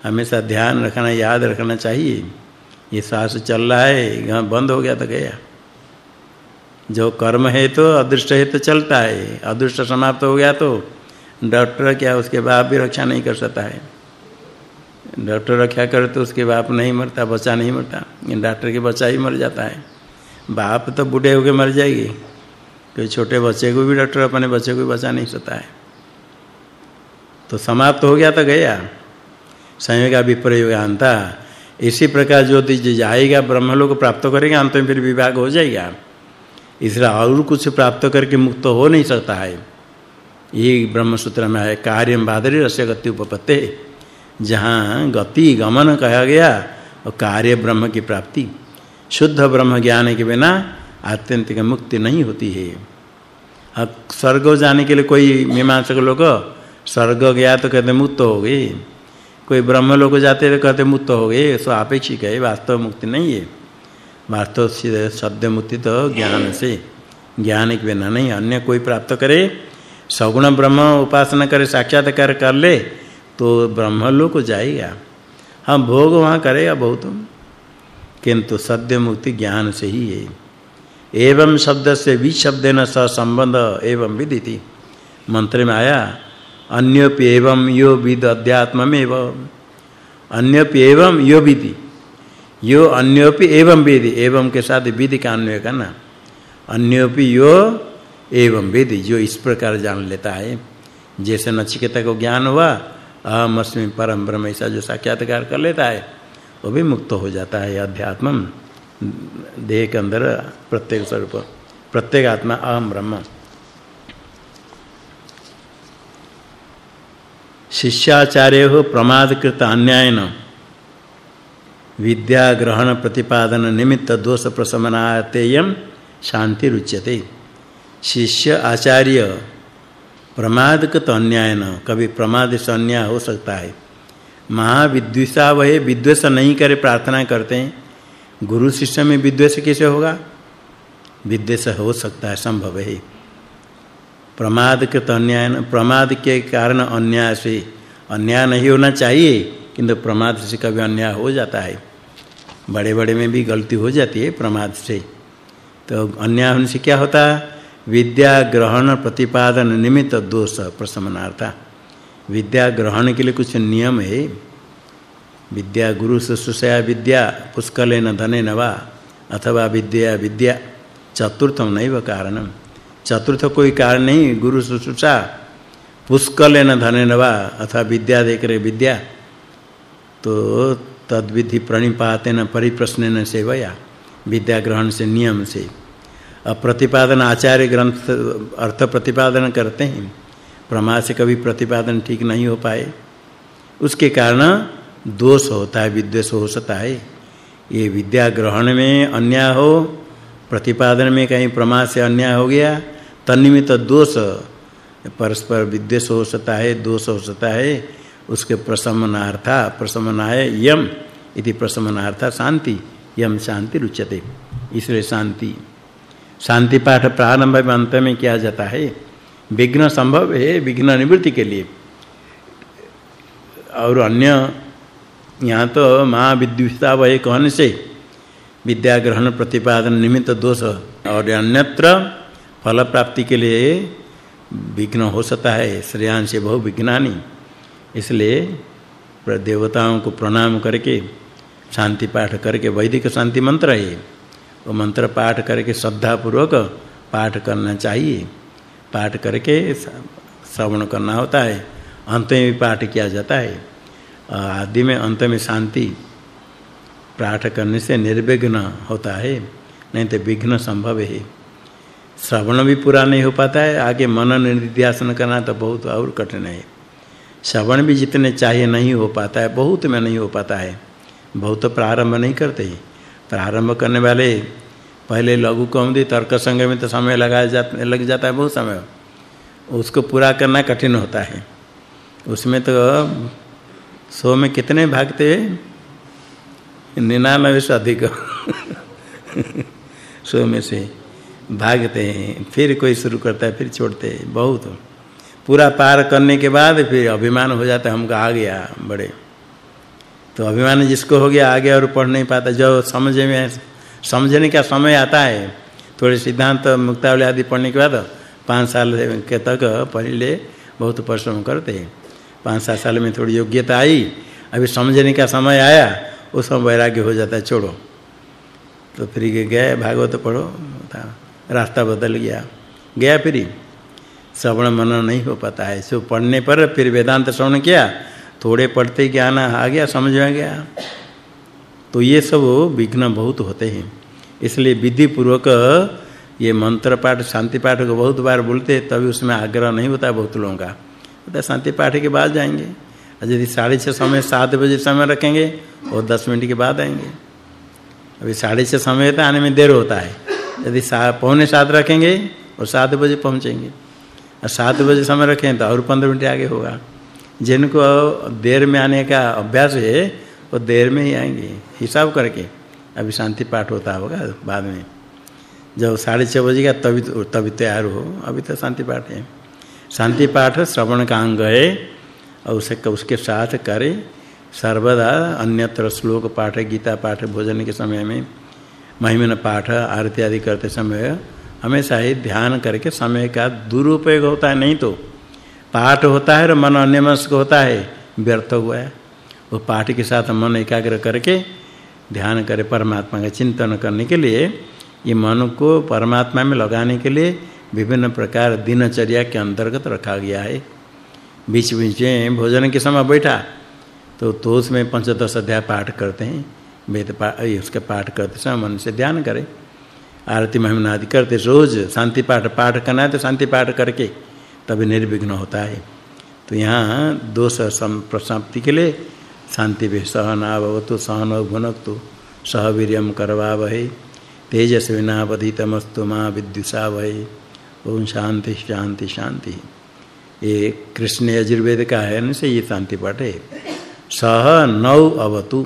हमेशा ध्यान रखना, याद रखना चाहिए। ये श्वास चल रहा है बंद हो गया तो गया। जो कर्म है तो अदृष्ट है तो चलता है। अदृष्ट समाप्त हो गया तो डॉक्टर क्या उसके बाप भी रक्षा नहीं कर सकता है? डॉक्टर रक्षा करे तो उसके बाप नहीं मरता, बच्चा नहीं मरता। डॉक्टर के बच्चा ही मर जाता है। बाप तो बूढ़े होके मर जाएगी। कोई छोटे बच्चे को भी डॉक्टर, अपने बच्चे को बचा नहीं सकता है। तो समाप्त हो गया तो गया। संयोग विप्रयोग अंता। इसी प्रकार जो जाएगा, ब्रह्मलोक प्राप्त करेगा, अंत में फिर विभाग हो जाएगा। इसलिए और कुछ प्राप्त करके मुक्त हो नहीं सकता है। ये ब्रह्म सूत्र में है कार्यम बादरी रस्य गति उपपत्ते। जहाँ गति गमन कहा गया, और कार्य ब्रह्म की प्राप्ति। शुद्ध ब्रह्म ज्ञान के बिना आत्यंतिक मुक्ति नहीं होती है। अब स्वर्ग जाने के लिए कोई मीमांसक लोग स्वर्ग गया तो कहते मुक्त हो गए। कोई ब्रह्म लोग जाते तो कहते मुक्त हो गए सो अपेक्षिक है वास्तव मुक्ति नहीं है। वास्तव से सद्य मुक्ति तो ज्ञान से, ज्ञान के बिना नहीं, अन्य कोई प्राप्त करे, सगुण ब्रह्म उपासना करे, साक्षात्कार कर ले तो ब्रह्म लोक जाएगा। हम भोग वहाँ करेगा बहुत। किंतु सद्य मुक्ति ज्ञान से ही है। एवं शब्द से वि शब्देन स संबंध एवं विदिति। मंत्र में आया अन्योपि एवं यो विद अध्यात्ममेव। अन्योपि एवं यो विदि यो अन्योपि एवं वेद एवं के साथ विधि का अन्वय करना। अन्योपि यो एवं वेद जो इस प्रकार जान लेता है। जैसे नचिकेता को ज्ञान हुआ, अहम अस्मि परम ब्रह्म ऐसा जो साक्षात्कार कर लेता है, वो भी मुक्त हो जाता है अध्यात्म देह के अंदर प्रत्येक स्वरूप, प्रत्येक आत्मा अहम ब्रह्म। शिष्याचार्य हो प्रमादकृत अन्यायन विद्या ग्रहण प्रतिपादन निमित्त दोष प्रशमनातेयम शांति रुच्यते। शिष्य आचार्य प्रमाद का तो अन्याय न कभी प्रमाद से अन्याय हो सकता है। महाविद्विषा वह विद्वेष नहीं करे प्रार्थना करते हैं। गुरु शिष्य में विद्वेष कैसे होगा? विद्वेष हो सकता है, संभव है। प्रमाद के अन्याय प्रमाद के कारण अन्याय से, अन्याय नहीं होना चाहिए, किंतु प्रमाद से कभी अन्याय हो जाता है। बड़े-बड़े में भी गलती हो जाती है प्रमाद से। तो अन्याय होने से क्या होता? विद्या ग्रहण प्रतिपादन निमित्त दोष प्रशमनार्थ विद्या ग्रहण के लिए कुछ नियम है। विद्या गुरु शुश्रूषया विद्या पुष्कलेन धनेन वा, अथवा विद्या विद्या, चतुर्थम नैव कारणम। चतुर्थ कोई कारण नहीं गुरु शुश्रूषा पुष्कलेन धनेन वा अथवा विद्या देकर विद्या। तो तद्विधि प्रणिपातेन, परिप्रश्नेन सेवया विद्या ग्रहण से नियम से। अब प्रतिपादन आचार्य ग्रंथ अर्थ प्रतिपादन करते हैं। प्रमा से कभी प्रतिपादन ठीक नहीं हो पाए। उसके कारण दोष होता है, विद्वेष हो सकता है। ये विद्या ग्रहण में अन्याय हो प्रतिपादन में कहीं प्रमाद से अन्याय हो गया तन्निमित दोष, परस्पर विद्वेष हो सकता है, दोष हो सकता है, उसके प्रशमनार्था प्रशमनाय यम इति प्रशमनार्था शांति, यम शांति रुचते इसलिए शांति। शांति पाठ प्रारंभ में अंत में किया जाता है। विघ्न संभव है, विघ्न निवृत्ति के लिए। और अन्य, यहाँ तो माँ विद्युषता वह कहने से विद्या ग्रहण प्रतिपादन निमित्त दोष और अन्यत्र फल प्राप्ति के लिए विघ्न हो सकता है। श्रेयांश बहु विघ्नानी। इसलिए देवताओं को प्रणाम करके, शांति पाठ करके, वैदिक शांति मंत्र है वो मंत्र पाठ करके श्रद्धा पूर्वक पाठ करना चाहिए। पाठ करके श्रवण करना होता है। अंत में भी पाठ किया जाता है। आदि में, अंत में शांति पाठ करने से निर्विघ्न होता है, नहीं तो विघ्न संभव है। श्रवण भी पूरा नहीं हो पाता है, आगे मनन निध्यासन करना तो बहुत और कठिन है। श्रवण भी जितने चाहिए नहीं हो पाता है, बहुत में नहीं हो पाता है। बहुत प्रारंभ नहीं करते प्रारंभ करने वाले पहले लघु कौमुदी तर्क संग में तो समय लगाया जाता लग जाता है बहुत समय। उसको पूरा करना कठिन होता है। उसमें तो सौ में कितने भागते निन्यानवे से अधिक। सौ में से भागते हैं, फिर कोई शुरू करता है, फिर छोड़ते हैं, बहुत। पूरा पार करने के बाद फिर अभिमान हो जाता है, हमको आ गया बड़े तो अभिमान जिसको हो गया, आगे और पढ़ नहीं पाता, जो समझ में, समझने का समय आता है, थोड़े सिद्धांत मुक्तावली आदि पढ़ने के बाद पाँच साल के तक पहले बहुत परिश्रम करते हैं। पाँच सात साल में थोड़ी योग्यता आई, अभी समझने का समय आया उस समय वैराग्य हो जाता है, छोड़ो। तो फिर गए भागवत पढ़ो, था, रास्ता बदल गया। गया फिर श्रवण मनन नहीं हो पाता है। सो पढ़ने पर फिर वेदांत श्रवण किया, थोड़े पढ़ते ज्ञान आ गया, समझ में गया। तो ये सब विघ्न बहुत होते हैं। इसलिए विधि पूर्वक ये मंत्र पाठ, शांति पाठ को बहुत बार बोलते तभी उसमें आग्रह नहीं होता बहुत लोगों का। तो शांति पाठ के बाद जाएँगे। यदि साढ़े छः समय, सात बजे समय रखेंगे और दस मिनट के बाद आएँगे। अभी साढ़े छः समय तो आने में देर होता है। यदि पौने सात रखेंगे और सात बजे पहुँचेंगे। और सात बजे समय रखें तो और पंद्रह मिनट आगे होगा। जिनको देर में आने का अभ्यास है, वो देर में ही आएँगे। हिसाब करके अभी शांति पाठ होता होगा बाद में। जब साढ़े छः बजे का तभी तभी तैयार हो। अभी तो शांति पाठ है। शांति पाठ श्रवण का अंग है उसे उसके साथ करे। सर्वदा अन्यत्र श्लोक पाठ, गीता पाठ, भोजन के समय में महिमन पाठ, आरती आदि करते समय हमेशा ही ध्यान करके समय का दुरुपयोग होता है। नहीं तो पाठ होता है और मन अन्यमनस्क होता है, व्यर्थ हुआ है। वो पाठ के साथ मन एकाग्र करके ध्यान करे परमात्मा का चिंतन करने के लिए। ये मन को परमात्मा में लगाने के लिए विभिन्न प्रकार दिनचर्या के अंतर्गत रखा गया है। बीच बीच में भोजन के समय बैठा तो तो उसमें पंचदश अध्याय पाठ करते हैं। वेद पाठ उसके पाठ करते समय मन से ध्यान करें। आरती महिमा आदि करते, रोज शांति पाठ पाठ करना है तो शांति पाठ करके तभी निर्विघ्न होता है। तो यहाँ दोष प्रशांति के लिए शांति भी सहनावतु सहन भुनक्तु सहवीर्यम करवावहे। तेजस्विनावधितमस्तु मा विद्युषा वही ओम शांति शांति शांति। ये कृष्ण यजुर्वेद का है से ये शांति पाठ। है सह नौ अवतु।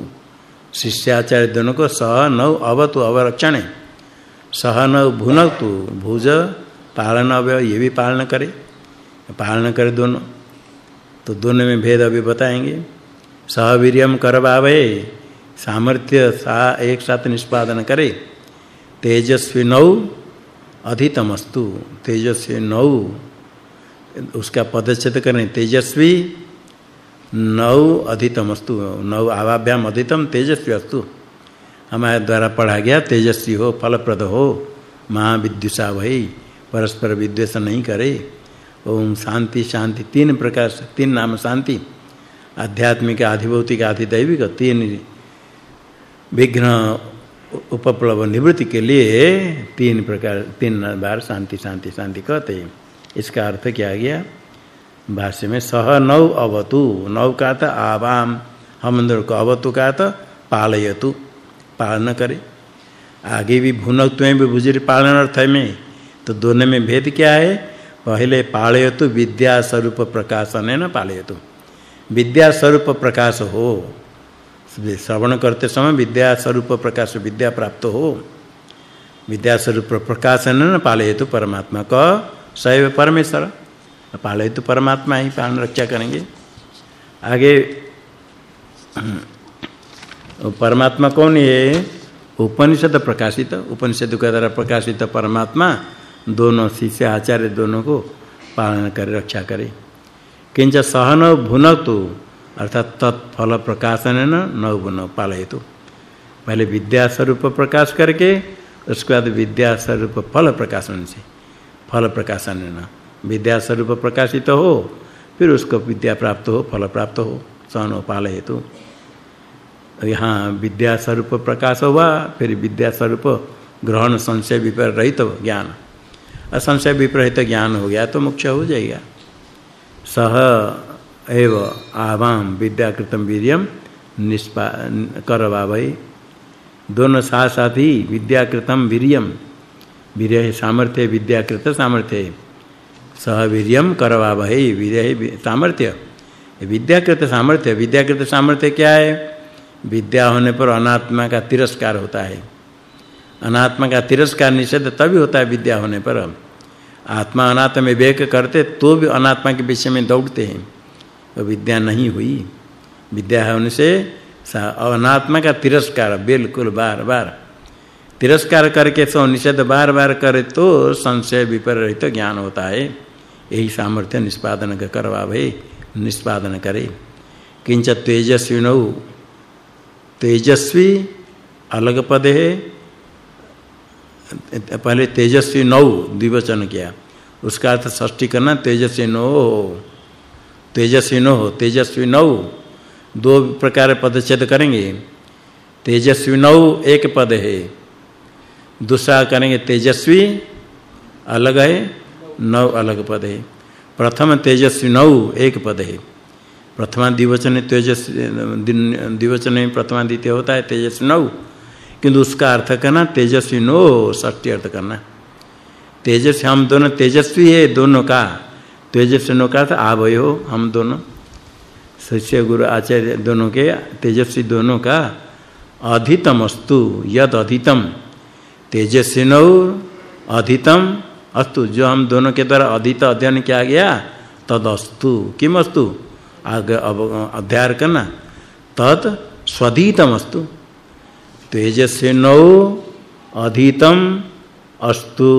शिष्याचार्य दोनों को सह नौ अवतु अवरक्षण। सह नौ भुनतु भुज पालन अवय ये भी पालन करे। पालन करे दोनों। तो दोनों में भेद अभी बताएँगे। सहवीर्यम करवावे। सामर्थ्य सा एक साथ निष्पादन करे। तेजस्वी नौ अधितमस्तु। तेजस्वी नौ उसका पदच्छेद करें। तेजस्वी नौ अधितमस्तु नौ आवाभ्याम अधितम तेजस्वी अस्तु। हमारे द्वारा पढ़ा गया, तेजस्वी हो, फलप्रद हो, महाविद्युषा वही, परस्पर विद्वेष नहीं करे। ओम शांति शांति, तीन प्रकार से, तीन नाम शांति। आध्यात्मिक, आधिभौतिक, आधिदैविक, तीन विघ्न, उपप्लव निवृत्ति के लिए तीन प्रकार, तीन बार शांति शांति शांति कहते हैं। इसका अर्थ क्या गया? भाष्य में, सह नौ अवतु। नौ का था, आवाम। हम को अवतु का था, पालयतु। पालन करे। आगे भी भुनत्व भी भुजरी पालन अर्थ में। तो दोनों में भेद क्या है? पहले पालयतु विद्या स्वरूप प्रकाशन है ना, पालयतु। विद्या स्वरूप प्रकाश हो। श्रवण करते समय विद्या स्वरूप प्रकाश, विद्या प्राप्त हो। विद्या स्वरूप प्रकाशन न पाले तो परमात्मा का। सैव परमेश्वर। पाले तो परमात्मा ही पालन रक्षा करेंगे। आगे परमात्मा कौन है? उपनिषद प्रकाशित, उपनिषद के द्वारा प्रकाशित परमात्मा, दोनों शिष्य आचार्य दोनों को पालन करे, रक्षा करे। किंच सहन भुनतु, अर्थात तत्फल प्रकाशन न नवगुण पालयतु। पहले विद्या स्वरूप प्रकाश करके, उसके बाद विद्या स्वरूप फल प्रकाशन से। फल प्रकाशन न विद्या स्वरूप प्रकाशित हो, फिर उसको विद्या प्राप्त हो, फल प्राप्त हो सहन पाल हेतु यहाँ विद्या स्वरूप प्रकाश हुआ, फिर विद्या स्वरूप ग्रहण संशय विपर रहित ज्ञान। असंशय विपरीत ज्ञान हो गया तो मुख्य हो जाएगा। सह एव आवाम विद्याकृतम वीर्यम निष्पा करवा भाई दोनों साथ साथ ही विद्याकृतम वीर्यम वीर्य सामर्थ्य विद्याकृत सामर्थ्य सह वीर्यम करवा भाई वीर्य सामर्थ्य। विद्याकृत सामर्थ्य विद्याकृत सामर्थ्य क्या है? विद्या होने पर अनात्मा का तिरस्कार होता है। अनात्मा का तिरस्कार निषेध तभी होता है विद्या होने पर। आत्मा अनात्मा में विवेक करते तो भी अनात्मा के विषय में दौड़ते हैं। तो विद्या नहीं हुई। विद्या होने से अनात्मा का तिरस्कार बिल्कुल बार-बार तिरस्कार करके सो निषेध बार-बार करे तो संशय विपरीत तो ज्ञान होता है। यही सामर्थ्य निष्पादन करवा भाई, निष्पादन करे। किंच तेजस्वी नौ। तेजस्वी अलग पद है। पहले तेजस्वी नौ द्विवचन किया। उसका अर्थ षष्ठी करना, तेजस्वी नौ। तेजस्वी नौ तेजस्वी नौ। दो प्रकार पदच्छेद करेंगे। तेजस्वी नौ एक पद है। दूसरा करेंगे तेजस्वी, अलग है, नौ अलग पद है। प्रथम तेजस्वी नौ, एक पद है। प्रथमा द्विवचन तेजस्वी द्विवचन प्रथमा द्वितीय होता है, तेजस्वी नौ। किंतु उसका अर्थ करना, तेजस्वी नो, षष्ठी अर्थ करना। तेजस्वी, हम दोनों तेजस्वी है, दोनों का। तेजस्वी नो का अर्थ आभय हो हम दोनों। शिष्य, गुरु, आचार्य दोनों के, तेजस्वी दोनों का। अधितम अस्तु यद अधितम तेजस्वी नो अधितम। अस्तु, जो हम दोनों के द्वारा अधित अध्ययन किया गया तद अस्तु किम अस्तु आगे अध्ययन करना। तद स्वधीतम अस्तु तेजस्य नौ अधितम अस्तु।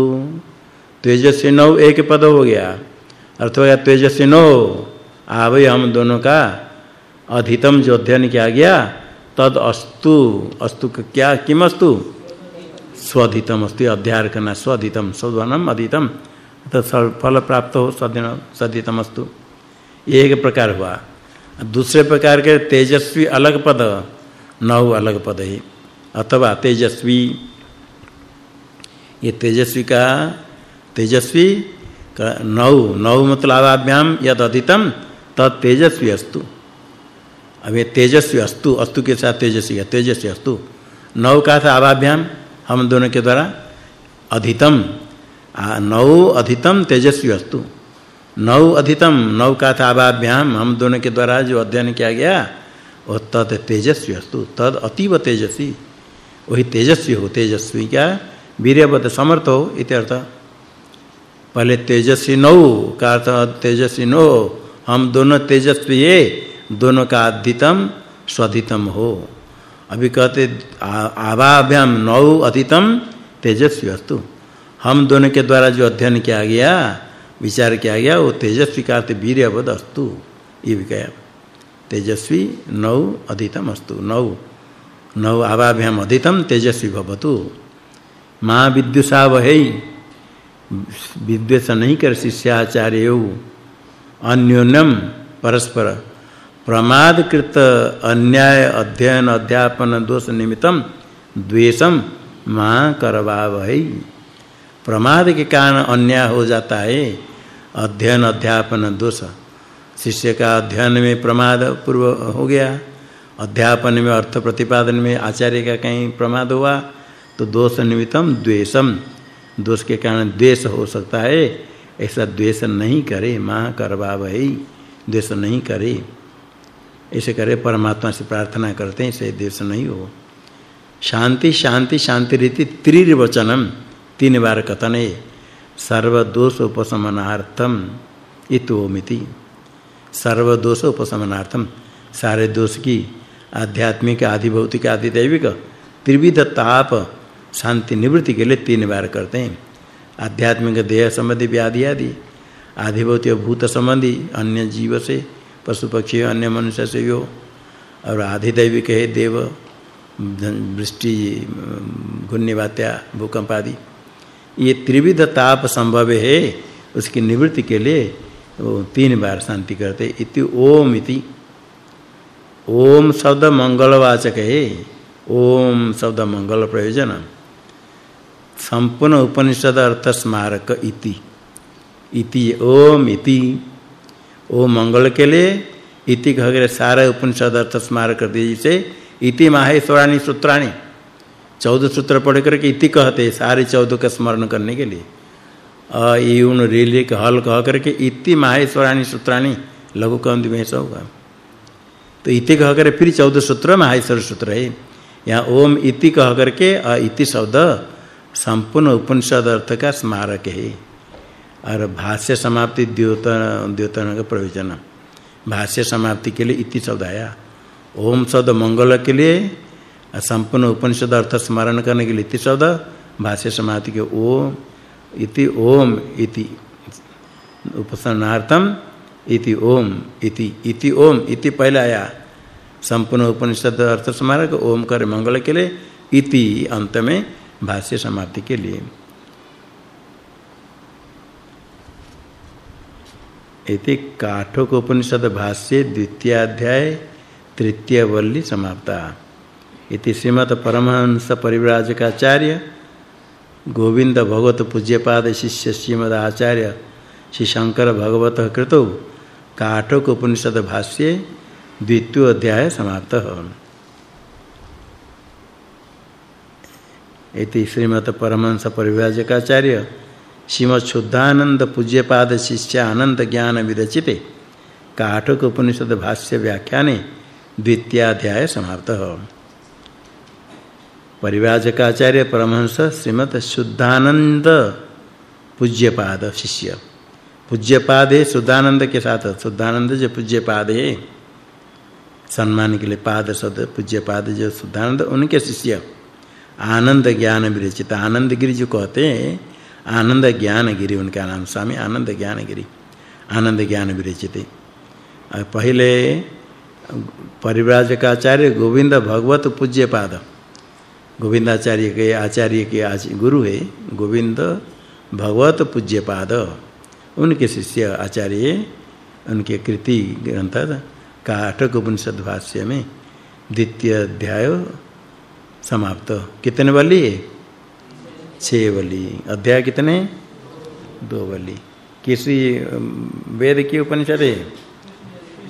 नौ एक पद हो गया। अर्थ हो गया तेजस्य नौ आवय हम दोनों का अधितम जो अध्ययन किया गया तद अस्तु अस्तु क्या किम अस्तु स्वधितम अस्ति अध्याय करना स्वधितम स्वधनम अधितम। तो फल प्राप्त हो सदिन सदितम अस्तु। एक प्रकार हुआ। दूसरे प्रकार के तेजस्वी अलग पद, नौ अलग पद है। अथवा तेजस्वी। ये तेजस्वी का तेजस्वी का नौ नौ मतलब आवाभ्याम यद अधितम, तद तेजस्वी अस्तु। अब ये तेजस्वी अस्तु अस्तु के साथ तेजस्वी है, तेजस्वी अस्तु। नौ का था आवाभ्याम हम दोनों के द्वारा अधितम नौ अधितम तेजस्वी अस्तु। नौ अधितम, नौ का था आवाभ्याम, हम दोनों के द्वारा जो अध्ययन किया गया वह तद तेजस्वी अस्तु, तद अतीव तेजस्वी। वही तेजस्वी हो, तेजस्वी क्या? वीर्यवत समर्थ हो इत्यर्थ पहले तेजस्वी नौ, का अर्थ तेजस्वी नो, हम दोनों तेजस्वी ये, दोनों का अधितम, स्वधितम हो। अभी कहते आवाभ्याम नौ अधितम तेजस्वी अस्तु। हम दोनों के द्वारा जो अध्ययन किया गया, विचार किया गया, वो तेजस्वी का अर्थ वीर्यवद अस्तु। ये भी कहा तेजस्वी नौ अधितम अस्तु। नौ नौ आवाभ्याम अधितम तेजस्वी भवतु। माँ विद्युषा वहै विद्वेष नहीं कर शिष्याचार्य, अन्योन्यम परस्पर प्रमादकृत अन्याय, अध्ययन, अध्यापन, दोष निमित्तम, द्वेषम, माँ करवा वही प्रमाद के कारण अन्याय हो जाता है। अध्ययन, अध्यापन, दोष। शिष्य का अध्ययन में प्रमाद पूर्व हो गया। अध्यापन में अर्थ प्रतिपादन में आचार्य का कहीं प्रमाद हुआ तो दोष निमित्तम, द्वेषम। दोष के कारण द्वेष हो सकता है। ऐसा द्वेष नहीं करे, माँ करवा वही द्वेष नहीं करे। ऐसे करे, परमात्मा से प्रार्थना करते हैं ऐसे द्वेष नहीं हो। शांति शांति शांति रीति त्रिवचनम तीन बार कथन है। सर्व दोष उपशमनार्थम इतोमिति। सर्व दोष उपशमनार्थम सारे दोष की आध्यात्मिक आदि भौतिक आदि दैविक त्रिविध ताप, शांति निवृत्ति के लिए तीन बार करते हैं। आध्यात्मिक देह संबंधी व्याधि आदि आदि भौतिक भूत संबंधी अन्य जीव से पशु पक्षी, अन्य मनुष्य से हो। और आदि दैविक है देव वृष्टि बात्या भूकंप आदि। ये त्रिविध ताप संभव है, उसकी निवृत्ति के लिए वो तीन बार शांति करते। इति ओम इति। ओम शब्द मंगलवाचक है। ओम शब्द मंगल प्रयोजन। संपूर्ण उपनिषद अर्थ स्मारक इति। इति ओम इति। ओम मंगल के लिए इति कहकर सारे उपनिषद अर्थ स्मारक कर दिए। जिसे इति माहेश्वराणी सूत्राणी। चौदह सूत्र पढ़ करके इति कहते सारे चौदह का स्मरण करने के लिए। अ यून रेले के हल कह करके इति माहेश्वराणी सूत्राणी, लघु कंद में ऐसा होगा। तो इति कह कर फिर चौदह सूत्र माहेश्वर सूत्र है। यहाँ ओम इति कह करके अ इति शब्द संपूर्ण उपनिषद अर्थ का स्मारक है। और भाष्य समाप्ति द्योतन द्योतन का प्रयोजन भाष्य समाप्ति के लिए इति शब्द आया। ओम शब्द मंगल के लिए संपूर्ण उपनिषद अर्थ स्मरण करने के लिए इति शब्द। भाष्य समाप्ति के ओम, इति ओम, इति उपसन्नार्थम, इति ओम, इति इति ओम, इति पहले आया। संपूर्ण उपनिषद अर्थ स्मारक ओम कर मंगल के लिए इति अंत में भाष्य समाप्ति के लिए। इति काठोक उपनिषद भाष्य द्वितीय अध्याय तृतीय वल्ली समाप्ता। इति श्रीमद परमहंस परिव्राजकाचार्य गोविंद भगवत पूज्यपाद शिष्य श्रीमद आचार्य श्री शंकर भगवत कृतो काठोक उपनिषद भाष्ये द्वितीय अध्याय समाप्त इति श्रीमद परमहंस परिव्राजकाचार्य श्रीमद शुद्धानंद पूज्यपाद शिष्य आनंद ज्ञान विरचिते। काठक उपनिषद भाष्य व्याख्याने द्वितीय अध्याय समाप्त। परिव्राजकाचार्य परमहंस श्रीमद शुद्धानंद पूज्यपाद शिष्य पूज्यपाद है शुद्धानंद के साथ शुद्धानंद जो पूज्यपाद सम्मान के लिए पाद शब्द पूज्यपाद जो शुद्धानंद उनके शिष्य। आनंद ज्ञान विरचित आनंद गिरि जो कहते हैं आनंद ज्ञान गिरि उनका नाम, स्वामी आनंद ज्ञान गिरि आनंद ज्ञान विरचित पहले परिव्राजकाचार्य गोविंद भगवत पूज्य पाद गोविंदाचार्य के, आचार्य के आज गुरु है गोविंद भगवत पूज्य पाद उनके शिष्य आचार्य, उनके कृति ग्रंथ काठक उपनिषद भाष्य में द्वितीय अध्याय समाप्त। कितने वाली है? छह वाली, अध्याय कितने? दो वाली। किसी वेद की उपनिषद है?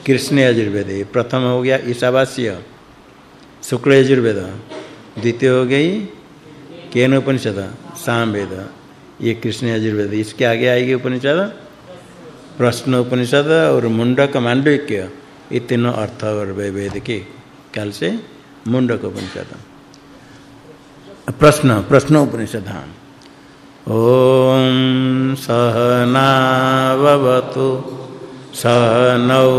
कृष्ण यजुर्वेद प्रथम हो गया ईशावास्य, शुक्ल यजुर्वेद। द्वितीय हो गई केन उपनिषद साम वेद ये कृष्ण यजुर्वेद। इसके आगे आएगी उपनिषद, प्रश्न उपनिषद और मुंडक मांडविक्य। ये तीनों अर्थ और वेद के। काल से मुंडक उपनिषद। प्रश्न प्रश्न उपनिषद सहना ओम सहनावतु सहनौ